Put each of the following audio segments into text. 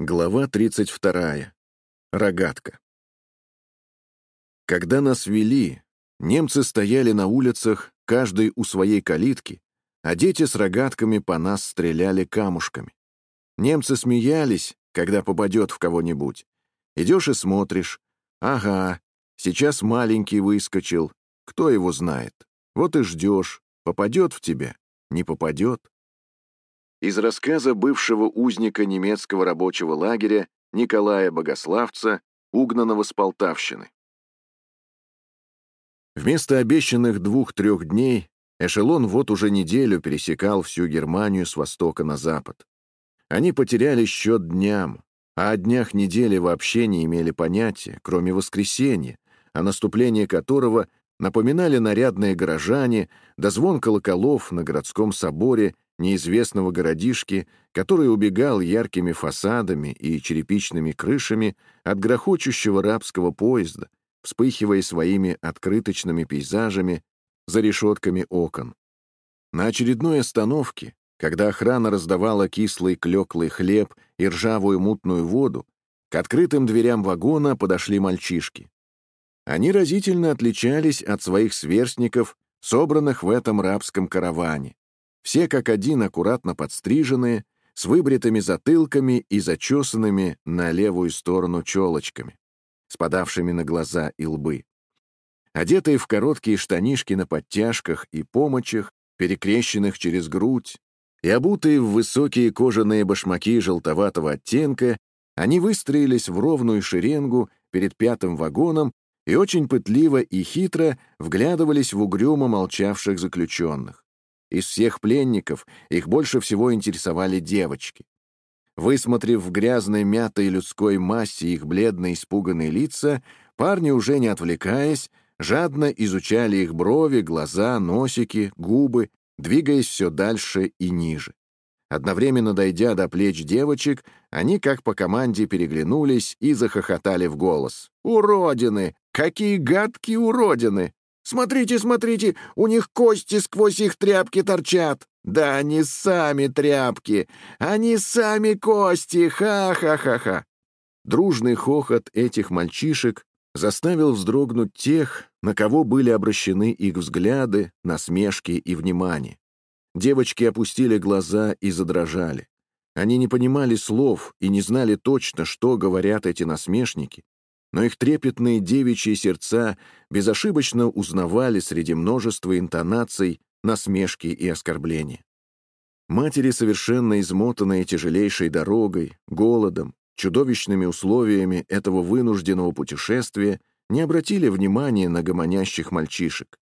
Глава 32. Рогатка. Когда нас вели, немцы стояли на улицах, каждый у своей калитки, а дети с рогатками по нас стреляли камушками. Немцы смеялись, когда попадет в кого-нибудь. Идешь и смотришь. Ага, сейчас маленький выскочил. Кто его знает? Вот и ждешь. Попадет в тебя, не попадет. Из рассказа бывшего узника немецкого рабочего лагеря Николая Богославца, угнанного с Полтавщины. Вместо обещанных двух-трех дней эшелон вот уже неделю пересекал всю Германию с востока на запад. Они потеряли счет дням, а о днях недели вообще не имели понятия, кроме воскресенья, о наступлении которого напоминали нарядные горожане да звон колоколов на городском соборе неизвестного городишки, который убегал яркими фасадами и черепичными крышами от грохочущего рабского поезда, вспыхивая своими открыточными пейзажами за решетками окон. На очередной остановке, когда охрана раздавала кислый клеклый хлеб и ржавую мутную воду, к открытым дверям вагона подошли мальчишки. Они разительно отличались от своих сверстников, собранных в этом рабском караване. Все как один аккуратно подстриженные, с выбритыми затылками и зачесанными на левую сторону челочками, спадавшими на глаза и лбы. Одетые в короткие штанишки на подтяжках и помочах, перекрещенных через грудь, и обутые в высокие кожаные башмаки желтоватого оттенка, они выстроились в ровную шеренгу перед пятым вагоном и очень пытливо и хитро вглядывались в угрюмо молчавших заключенных. Из всех пленников их больше всего интересовали девочки. Высмотрев в грязной мятой людской массе их бледные испуганные лица, парни, уже не отвлекаясь, жадно изучали их брови, глаза, носики, губы, двигаясь все дальше и ниже. Одновременно дойдя до плеч девочек, они как по команде переглянулись и захохотали в голос. «Уродины! Какие гадкие уродины!» Смотрите, смотрите, у них кости сквозь их тряпки торчат. Да они сами тряпки, они сами кости, ха-ха-ха-ха. Дружный хохот этих мальчишек заставил вздрогнуть тех, на кого были обращены их взгляды, насмешки и внимание. Девочки опустили глаза и задрожали. Они не понимали слов и не знали точно, что говорят эти насмешники, но их трепетные девичьи сердца безошибочно узнавали среди множества интонаций насмешки и оскорбления. Матери, совершенно измотанные тяжелейшей дорогой, голодом, чудовищными условиями этого вынужденного путешествия, не обратили внимания на гомонящих мальчишек.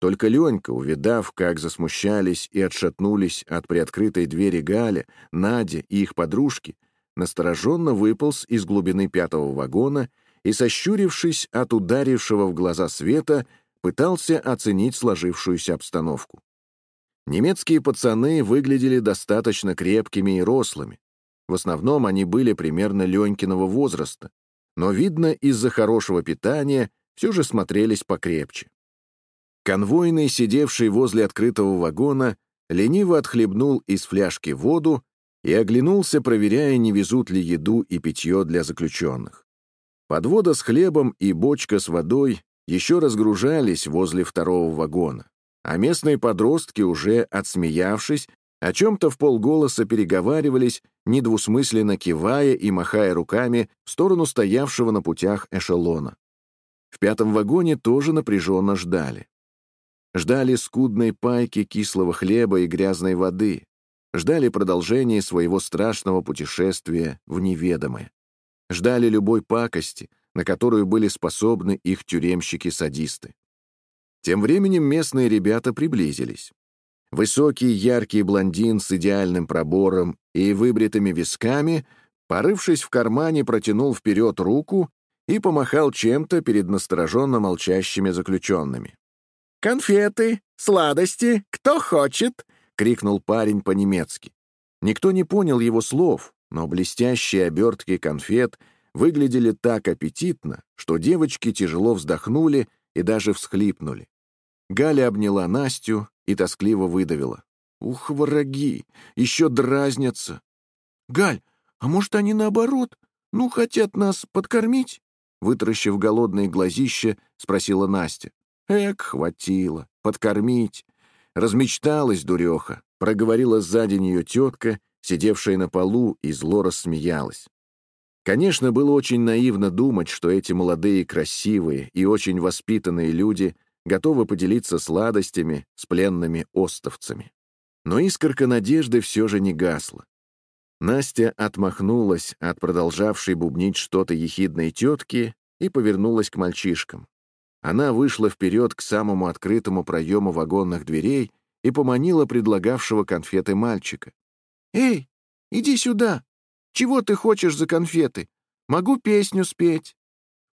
Только Ленька, увидав, как засмущались и отшатнулись от приоткрытой двери Галя, Надя и их подружки, настороженно выполз из глубины пятого вагона и, сощурившись от ударившего в глаза света, пытался оценить сложившуюся обстановку. Немецкие пацаны выглядели достаточно крепкими и рослыми. В основном они были примерно Ленькиного возраста, но, видно, из-за хорошего питания все же смотрелись покрепче. Конвойный, сидевший возле открытого вагона, лениво отхлебнул из фляжки воду и оглянулся, проверяя, не везут ли еду и питье для заключенных. Подвода с хлебом и бочка с водой еще разгружались возле второго вагона, а местные подростки, уже отсмеявшись, о чем-то в полголоса переговаривались, недвусмысленно кивая и махая руками в сторону стоявшего на путях эшелона. В пятом вагоне тоже напряженно ждали. Ждали скудной пайки кислого хлеба и грязной воды. Ждали продолжения своего страшного путешествия в неведомое ждали любой пакости, на которую были способны их тюремщики-садисты. Тем временем местные ребята приблизились. Высокий яркий блондин с идеальным пробором и выбритыми висками, порывшись в кармане, протянул вперед руку и помахал чем-то перед настороженно молчащими заключенными. «Конфеты, сладости, кто хочет?» — крикнул парень по-немецки. Никто не понял его слов, но блестящие обертки конфет выглядели так аппетитно, что девочки тяжело вздохнули и даже всхлипнули. Галя обняла Настю и тоскливо выдавила. «Ух, враги! Еще дразнятся!» «Галь, А может, они наоборот? Ну, хотят нас подкормить?» Вытаращив голодные глазища, спросила Настя. «Эк, хватило. Подкормить». Размечталась дуреха, проговорила сзади нее тетка, сидевшая на полу, и зло рассмеялась. Конечно, было очень наивно думать, что эти молодые, красивые и очень воспитанные люди готовы поделиться сладостями с пленными остовцами. Но искорка надежды все же не гасла. Настя отмахнулась от продолжавшей бубнить что-то ехидной тетки и повернулась к мальчишкам. Она вышла вперед к самому открытому проему вагонных дверей и поманила предлагавшего конфеты мальчика. «Эй, иди сюда! Чего ты хочешь за конфеты? Могу песню спеть!»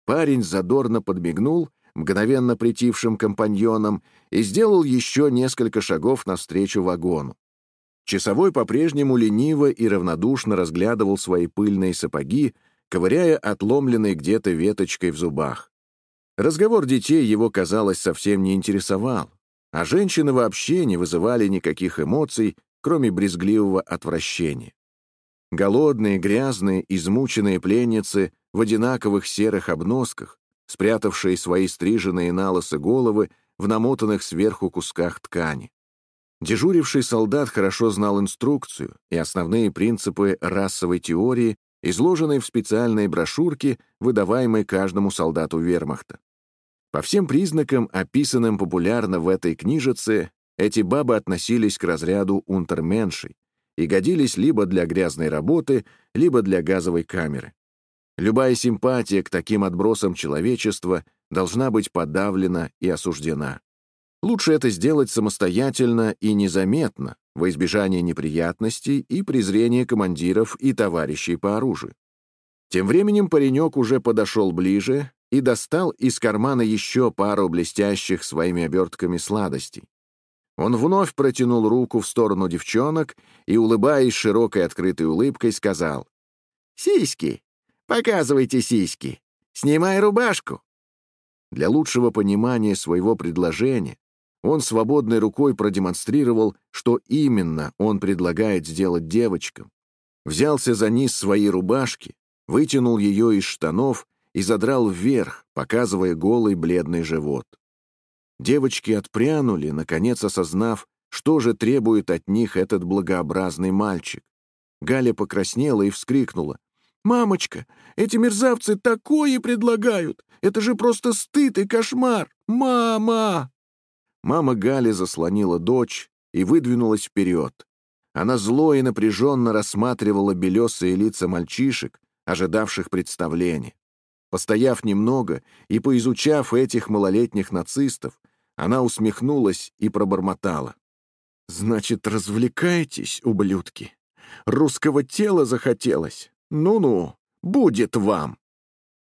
Парень задорно подмигнул мгновенно притившим компаньонам и сделал еще несколько шагов навстречу вагону. Часовой по-прежнему лениво и равнодушно разглядывал свои пыльные сапоги, ковыряя отломленной где-то веточкой в зубах. Разговор детей его, казалось, совсем не интересовал, а женщины вообще не вызывали никаких эмоций, кроме брезгливого отвращения. Голодные, грязные, измученные пленницы в одинаковых серых обносках, спрятавшие свои стриженные на головы в намотанных сверху кусках ткани. Дежуривший солдат хорошо знал инструкцию и основные принципы расовой теории, изложенные в специальной брошюрке, выдаваемой каждому солдату вермахта. По всем признакам, описанным популярно в этой книжице, эти бабы относились к разряду унтерменшей и годились либо для грязной работы, либо для газовой камеры. Любая симпатия к таким отбросам человечества должна быть подавлена и осуждена. Лучше это сделать самостоятельно и незаметно, во избежание неприятностей и презрения командиров и товарищей по оружию. Тем временем паренек уже подошел ближе и достал из кармана еще пару блестящих своими обертками сладостей. Он вновь протянул руку в сторону девчонок и, улыбаясь широкой открытой улыбкой, сказал «Сиськи! Показывайте сиськи. Снимай рубашку. Для лучшего понимания своего предложения он свободной рукой продемонстрировал, что именно он предлагает сделать девочкам. Взялся за низ своей рубашки, вытянул ее из штанов и задрал вверх, показывая голый бледный живот. Девочки отпрянули, наконец осознав, что же требует от них этот благообразный мальчик. Галя покраснела и вскрикнула. «Мамочка, эти мерзавцы такое предлагают! Это же просто стыд и кошмар! Мама!» Мама Гали заслонила дочь и выдвинулась вперед. Она зло и напряженно рассматривала белесые лица мальчишек, ожидавших представления. Постояв немного и поизучав этих малолетних нацистов, она усмехнулась и пробормотала. «Значит, развлекаетесь, ублюдки? Русского тела захотелось? «Ну-ну, будет вам!»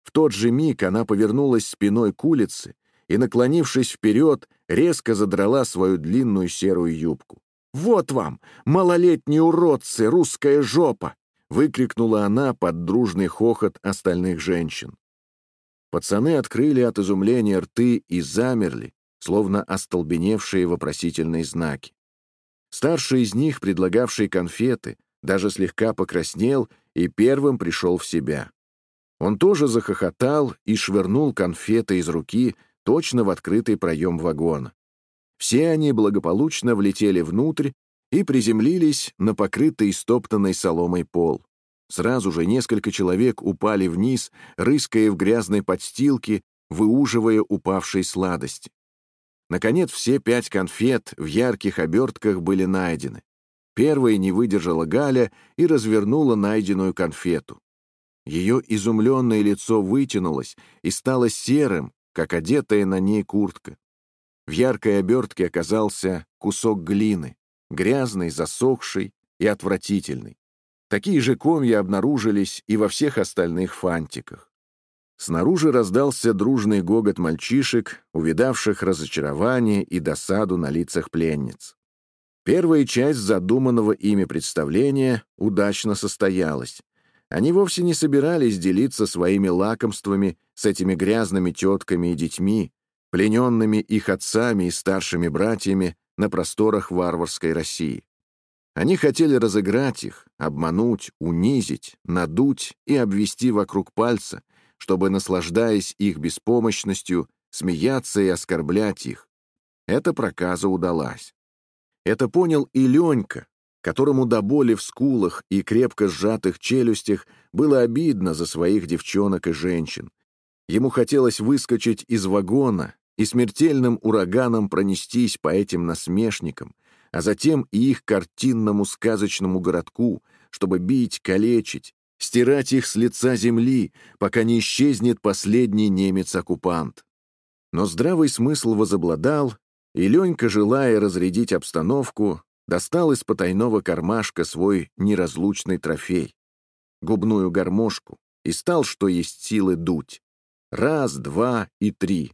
В тот же миг она повернулась спиной к улице и, наклонившись вперед, резко задрала свою длинную серую юбку. «Вот вам, малолетние уродцы, русская жопа!» — выкрикнула она под дружный хохот остальных женщин. Пацаны открыли от изумления рты и замерли, словно остолбеневшие вопросительные знаки. Старший из них, предлагавший конфеты, даже слегка покраснел и первым пришел в себя. Он тоже захохотал и швырнул конфеты из руки точно в открытый проем вагона. Все они благополучно влетели внутрь и приземлились на покрытый стоптанной соломой пол. Сразу же несколько человек упали вниз, рыская в грязной подстилке, выуживая упавшие сладости. Наконец, все пять конфет в ярких обертках были найдены. Первой не выдержала Галя и развернула найденную конфету. Ее изумленное лицо вытянулось и стало серым, как одетая на ней куртка. В яркой обертке оказался кусок глины, грязный, засохший и отвратительный. Такие же комья обнаружились и во всех остальных фантиках. Снаружи раздался дружный гогот мальчишек, увидавших разочарование и досаду на лицах пленниц. Первая часть задуманного ими представления удачно состоялась. Они вовсе не собирались делиться своими лакомствами с этими грязными тетками и детьми, плененными их отцами и старшими братьями на просторах варварской России. Они хотели разыграть их, обмануть, унизить, надуть и обвести вокруг пальца, чтобы, наслаждаясь их беспомощностью, смеяться и оскорблять их. Эта проказа удалась. Это понял и Ленька, которому до боли в скулах и крепко сжатых челюстях было обидно за своих девчонок и женщин. Ему хотелось выскочить из вагона и смертельным ураганом пронестись по этим насмешникам, а затем и их картинному сказочному городку, чтобы бить, калечить, стирать их с лица земли, пока не исчезнет последний немец-оккупант. Но здравый смысл возобладал, и Ленька, желая разрядить обстановку, достал из потайного кармашка свой неразлучный трофей — губную гармошку, и стал, что есть силы, дуть. Раз, два и три.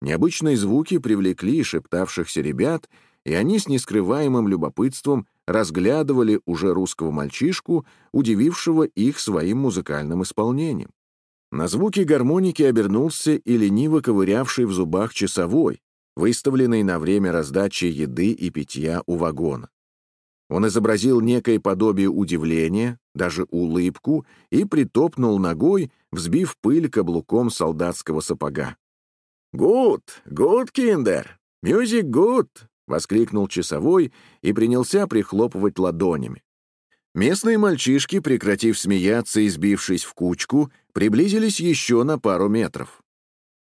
Необычные звуки привлекли шептавшихся ребят, и они с нескрываемым любопытством разглядывали уже русского мальчишку, удивившего их своим музыкальным исполнением. На звуки гармоники обернулся и лениво ковырявший в зубах часовой, выставленный на время раздачи еды и питья у вагона. Он изобразил некое подобие удивления, даже улыбку, и притопнул ногой, взбив пыль каблуком солдатского сапога. «Gut! Gut, Kinder! Musik gut!» — воскликнул часовой и принялся прихлопывать ладонями. Местные мальчишки, прекратив смеяться и сбившись в кучку, приблизились еще на пару метров.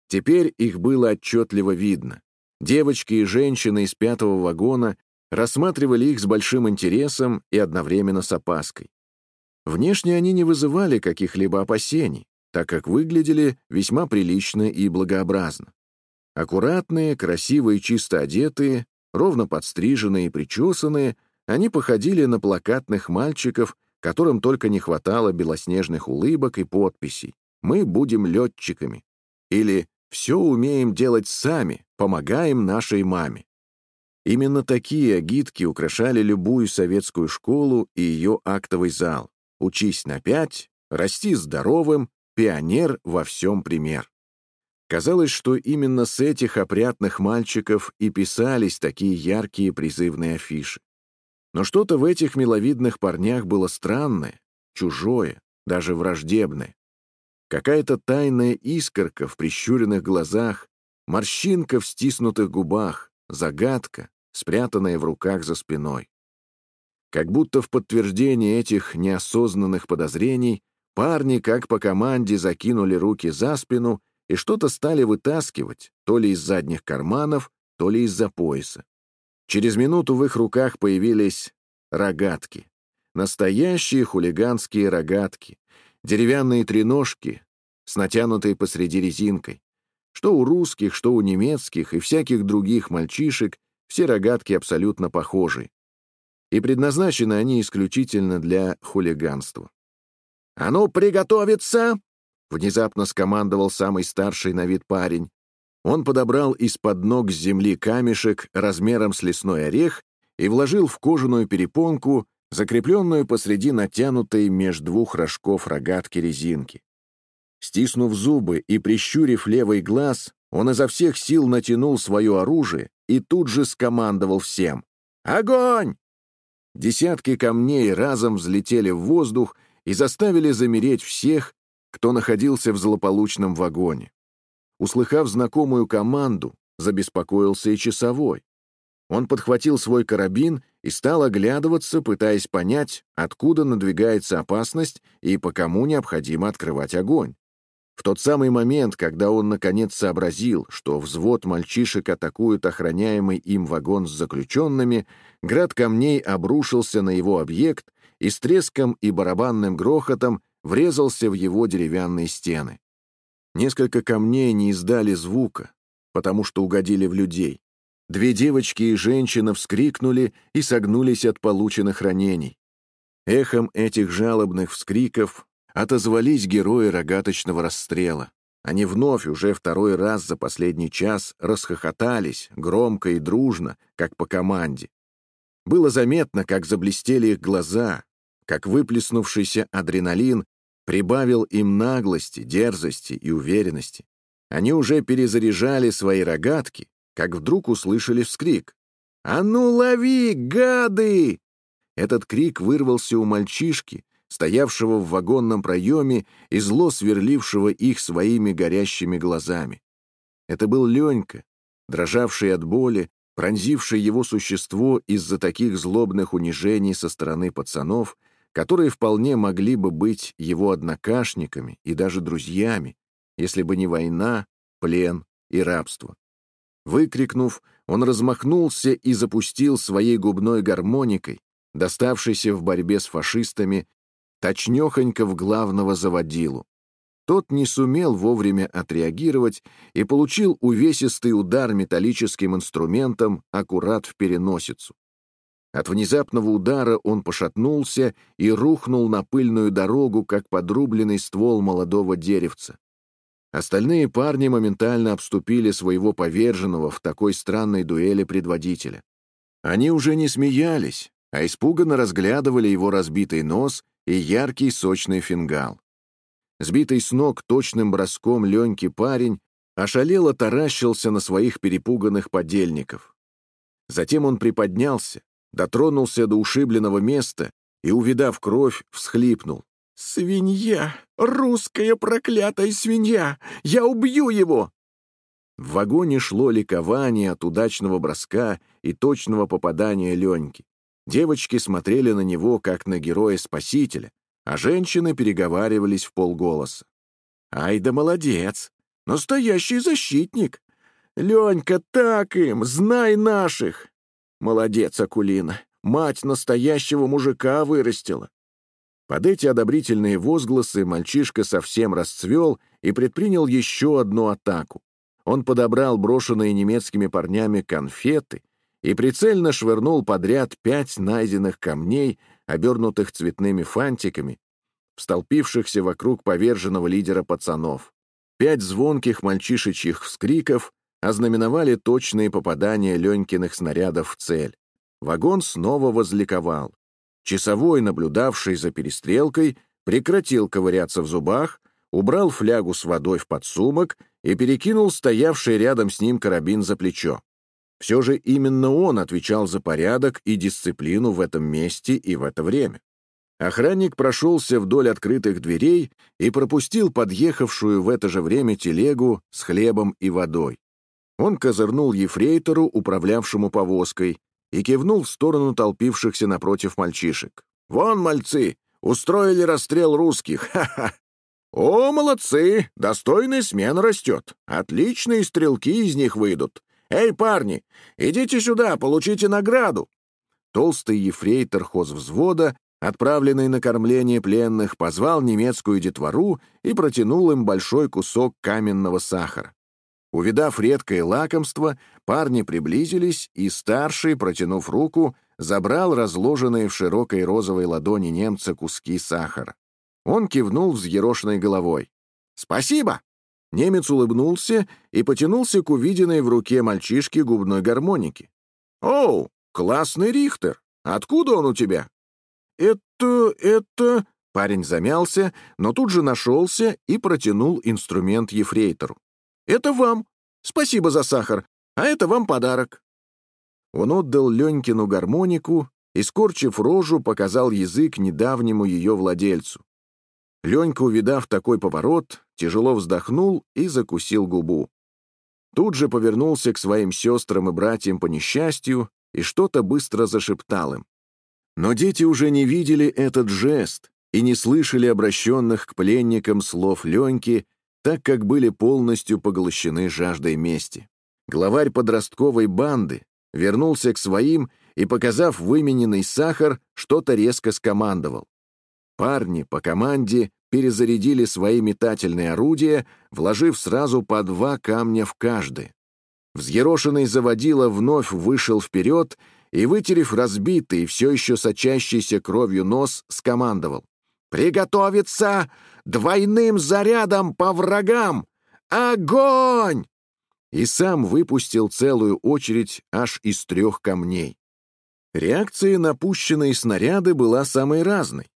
Теперь их было отчетливо видно. Девочки и женщины из пятого вагона рассматривали их с большим интересом и одновременно с опаской. Внешне они не вызывали каких-либо опасений, так как выглядели весьма прилично и благообразно. Аккуратные, красивые, чисто одетые, ровно подстриженные и причесанные, они походили на плакатных мальчиков, которым только не хватало белоснежных улыбок и подписей «Мы будем летчиками» или «Все умеем делать сами, помогаем нашей маме». Именно такие агитки украшали любую советскую школу и ее актовый зал. «Учись на пять», «Расти здоровым», «Пионер во всем пример». Казалось, что именно с этих опрятных мальчиков и писались такие яркие призывные афиши. Но что-то в этих миловидных парнях было странное, чужое, даже враждебное. Какая-то тайная искорка в прищуренных глазах, морщинка в стиснутых губах, загадка, спрятанная в руках за спиной. Как будто в подтверждение этих неосознанных подозрений парни, как по команде, закинули руки за спину и что-то стали вытаскивать, то ли из задних карманов, то ли из-за пояса. Через минуту в их руках появились рогатки. Настоящие хулиганские рогатки. Деревянные треножки с натянутой посреди резинкой. Что у русских, что у немецких и всяких других мальчишек все рогатки абсолютно похожи. И предназначены они исключительно для хулиганства. «А ну, приготовиться!» — внезапно скомандовал самый старший на вид парень. Он подобрал из-под ног с земли камешек размером с лесной орех и вложил в кожаную перепонку, закрепленную посреди натянутой меж двух рожков рогатки резинки. Стиснув зубы и прищурив левый глаз, он изо всех сил натянул свое оружие и тут же скомандовал всем. «Огонь!» Десятки камней разом взлетели в воздух и заставили замереть всех, кто находился в злополучном вагоне. Услыхав знакомую команду, забеспокоился и часовой. Он подхватил свой карабин и стал оглядываться, пытаясь понять, откуда надвигается опасность и по кому необходимо открывать огонь. В тот самый момент, когда он наконец сообразил, что взвод мальчишек атакует охраняемый им вагон с заключенными, град камней обрушился на его объект и с треском и барабанным грохотом врезался в его деревянные стены. Несколько камней не издали звука, потому что угодили в людей. Две девочки и женщина вскрикнули и согнулись от полученных ранений. Эхом этих жалобных вскриков отозвались герои рогаточного расстрела. Они вновь, уже второй раз за последний час, расхохотались, громко и дружно, как по команде. Было заметно, как заблестели их глаза, как выплеснувшийся адреналин прибавил им наглости, дерзости и уверенности. Они уже перезаряжали свои рогатки, как вдруг услышали вскрик. «А ну лови, гады!» Этот крик вырвался у мальчишки, стоявшего в вагонном проеме и зло сверлившего их своими горящими глазами. Это был Ленька, дрожавший от боли, пронзивший его существо из-за таких злобных унижений со стороны пацанов, которые вполне могли бы быть его однокашниками и даже друзьями, если бы не война, плен и рабство. Выкрикнув, он размахнулся и запустил своей губной гармоникой, доставшейся в борьбе с фашистами, точнёхонько в главного заводилу. Тот не сумел вовремя отреагировать и получил увесистый удар металлическим инструментом аккурат в переносицу. От внезапного удара он пошатнулся и рухнул на пыльную дорогу, как подрубленный ствол молодого деревца. Остальные парни моментально обступили своего поверженного в такой странной дуэли предводителя. Они уже не смеялись, а испуганно разглядывали его разбитый нос и яркий сочный фингал. Сбитый с ног точным броском Леньки парень ошалело таращился на своих перепуганных подельников. Затем он приподнялся, дотронулся до ушибленного места и, увидав кровь, всхлипнул. «Свинья! Русская проклятая свинья! Я убью его!» В вагоне шло ликование от удачного броска и точного попадания Леньки. Девочки смотрели на него, как на героя-спасителя, а женщины переговаривались в полголоса. «Ай да молодец! Настоящий защитник! Ленька, так им! Знай наших!» «Молодец, Акулина! Мать настоящего мужика вырастила!» Под эти одобрительные возгласы мальчишка совсем расцвел и предпринял еще одну атаку. Он подобрал брошенные немецкими парнями конфеты и прицельно швырнул подряд пять найденных камней, обернутых цветными фантиками, столпившихся вокруг поверженного лидера пацанов. Пять звонких мальчишечьих вскриков ознаменовали точные попадания Ленькиных снарядов в цель. Вагон снова возликовал. Часовой, наблюдавший за перестрелкой, прекратил ковыряться в зубах, убрал флягу с водой в подсумок и перекинул стоявший рядом с ним карабин за плечо. Все же именно он отвечал за порядок и дисциплину в этом месте и в это время. Охранник прошелся вдоль открытых дверей и пропустил подъехавшую в это же время телегу с хлебом и водой. Он козырнул ефрейтору, управлявшему повозкой, и кивнул в сторону толпившихся напротив мальчишек. «Вон, мальцы, устроили расстрел русских, ха-ха! О, молодцы, достойная смена растет, отличные стрелки из них выйдут. «Эй, парни, идите сюда, получите награду!» Толстый ефрейтор хозвзвода, отправленный на кормление пленных, позвал немецкую детвору и протянул им большой кусок каменного сахара. Увидав редкое лакомство, парни приблизились, и старший, протянув руку, забрал разложенные в широкой розовой ладони немца куски сахара. Он кивнул взъерошенной головой. «Спасибо!» Немец улыбнулся и потянулся к увиденной в руке мальчишки губной гармоники. «Оу, классный Рихтер! Откуда он у тебя?» «Это... это...» Парень замялся, но тут же нашелся и протянул инструмент ефрейтору. «Это вам. Спасибо за сахар, а это вам подарок». Он отдал Ленькину гармонику и, скорчив рожу, показал язык недавнему ее владельцу. Ленька, увидав такой поворот, тяжело вздохнул и закусил губу. Тут же повернулся к своим сестрам и братьям по несчастью и что-то быстро зашептал им. Но дети уже не видели этот жест и не слышали обращенных к пленникам слов Леньки, так как были полностью поглощены жаждой мести. Главарь подростковой банды вернулся к своим и, показав вымененный сахар, что-то резко скомандовал. Парни по команде перезарядили свои метательные орудия, вложив сразу по два камня в каждый. Взъерошенный заводила вновь вышел вперед и, вытерев разбитый, все еще сочащийся кровью нос, скомандовал. «Приготовиться двойным зарядом по врагам! Огонь!» И сам выпустил целую очередь аж из трех камней. Реакция на пущенные снаряды была самой разной.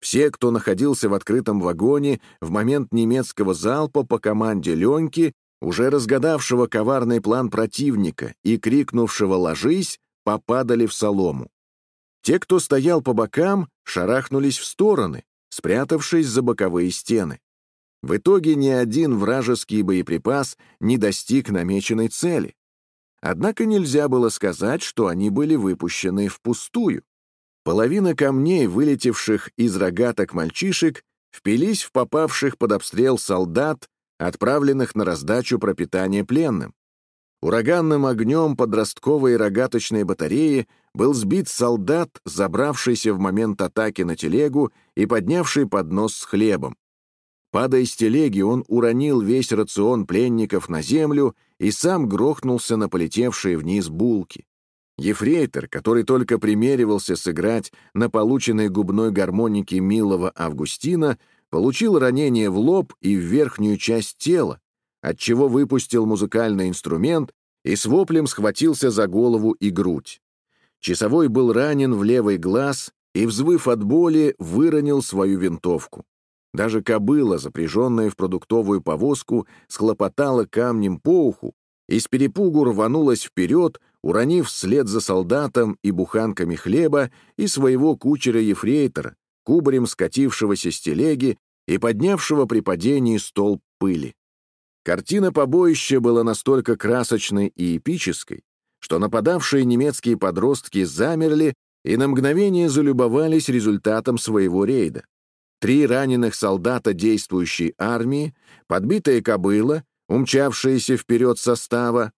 Все, кто находился в открытом вагоне в момент немецкого залпа по команде Леньки, уже разгадавшего коварный план противника и крикнувшего «ложись», попадали в солому. Те, кто стоял по бокам, шарахнулись в стороны, спрятавшись за боковые стены. В итоге ни один вражеский боеприпас не достиг намеченной цели. Однако нельзя было сказать, что они были выпущены впустую. Половина камней, вылетевших из рогаток мальчишек, впились в попавших под обстрел солдат, отправленных на раздачу пропитания пленным. Ураганным огнем подростковой рогаточной батареи был сбит солдат, забравшийся в момент атаки на телегу и поднявший поднос с хлебом. Падая с телеги, он уронил весь рацион пленников на землю и сам грохнулся на полетевшие вниз булки. Ефрейтор, который только примеривался сыграть на полученной губной гармонике милого Августина, получил ранение в лоб и в верхнюю часть тела, отчего выпустил музыкальный инструмент и с воплем схватился за голову и грудь. Часовой был ранен в левый глаз и, взвыв от боли, выронил свою винтовку. Даже кобыла, запряженная в продуктовую повозку, схлопотала камнем по уху и с перепугу рванулась вперед, уронив вслед за солдатом и буханками хлеба и своего кучера-ефрейтора, кубарем скатившегося с телеги и поднявшего при падении столб пыли. Картина побоища была настолько красочной и эпической, что нападавшие немецкие подростки замерли и на мгновение залюбовались результатом своего рейда. Три раненых солдата действующей армии, подбитая кобыла, умчавшаяся вперед состава,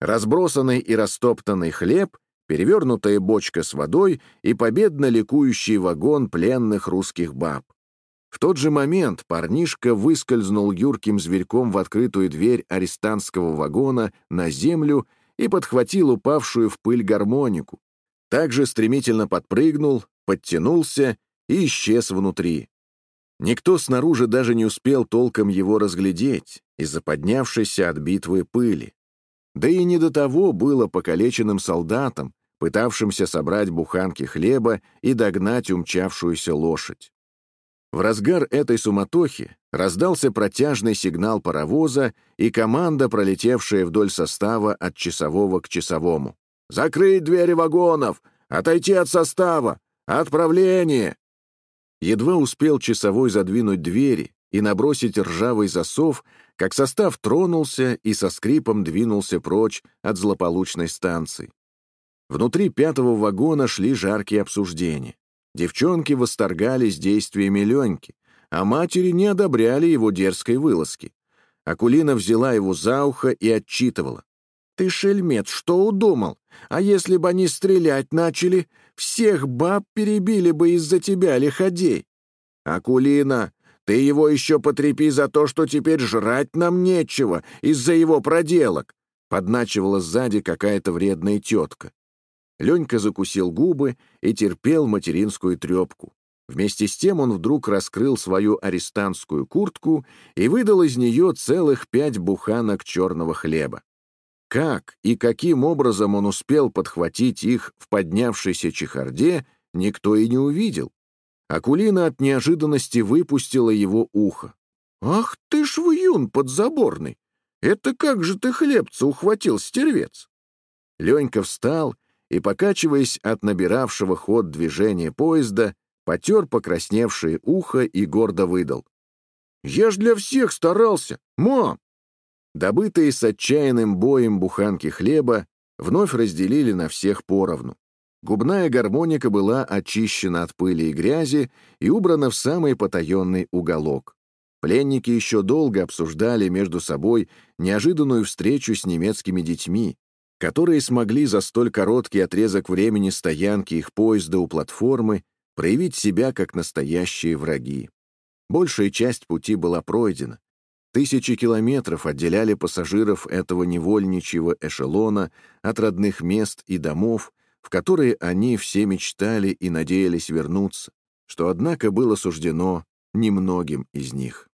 разбросанный и растоптанный хлеб, перевернутая бочка с водой и победно ликующий вагон пленных русских баб. В тот же момент парнишка выскользнул юрким зверьком в открытую дверь арестантского вагона на землю и подхватил упавшую в пыль гармонику. Также стремительно подпрыгнул, подтянулся и исчез внутри. Никто снаружи даже не успел толком его разглядеть из-за поднявшейся от битвы пыли. Да и не до того было покалеченным солдатам, пытавшимся собрать буханки хлеба и догнать умчавшуюся лошадь. В разгар этой суматохи раздался протяжный сигнал паровоза и команда, пролетевшая вдоль состава от часового к часовому. «Закрыть двери вагонов! Отойти от состава! Отправление!» Едва успел часовой задвинуть двери и набросить ржавый засов, как состав тронулся и со скрипом двинулся прочь от злополучной станции. Внутри пятого вагона шли жаркие обсуждения. Девчонки восторгались действиями Леньки, а матери не одобряли его дерзкой вылазки. Акулина взяла его за ухо и отчитывала. «Ты, шельмет, что удумал? А если бы они стрелять начали, всех баб перебили бы из-за тебя, лиходей. Акулина, ты его еще потрепи за то, что теперь жрать нам нечего из-за его проделок», подначивала сзади какая-то вредная тетка. Ленька закусил губы и терпел материнскую трепку. Вместе с тем он вдруг раскрыл свою арестантскую куртку и выдал из нее целых пять буханок черного хлеба. Как и каким образом он успел подхватить их в поднявшейся чехарде, никто и не увидел. Акулина от неожиданности выпустила его ухо. «Ах ты ж вьюн подзаборный! Это как же ты хлебца ухватил, стервец!» Ленька встал и, покачиваясь от набиравшего ход движения поезда, потер покрасневшее ухо и гордо выдал. «Я ж для всех старался! Мам!» Добытые с отчаянным боем буханки хлеба вновь разделили на всех поровну. Губная гармоника была очищена от пыли и грязи и убрана в самый потаенный уголок. Пленники еще долго обсуждали между собой неожиданную встречу с немецкими детьми, которые смогли за столь короткий отрезок времени стоянки их поезда у платформы проявить себя как настоящие враги. Большая часть пути была пройдена, Тысячи километров отделяли пассажиров этого невольничьего эшелона от родных мест и домов, в которые они все мечтали и надеялись вернуться, что, однако, было суждено немногим из них.